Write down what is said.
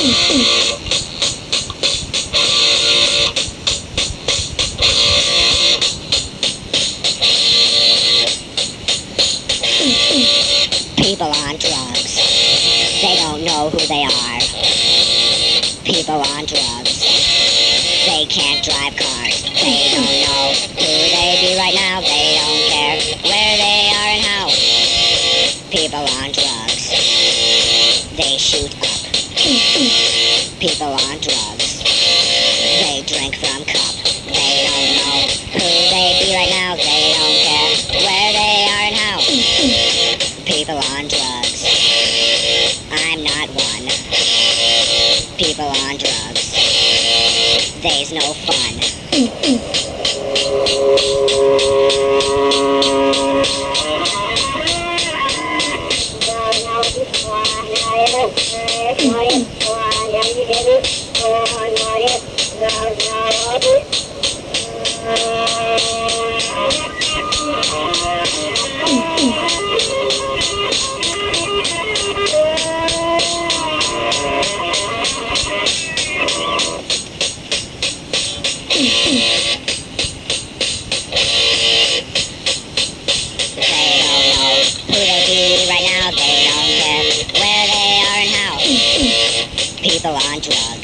People on drugs. They don't know who they are. People on drugs. They can't drive cars. They don't know who they be right now. They don't care where they are and how. People on drugs. They shoot up. People on drugs. They drink from cup. They don't know who they be right now. They don't care where they are and how. People on drugs. I'm not one. People on drugs. There's no fun. They People on drugs.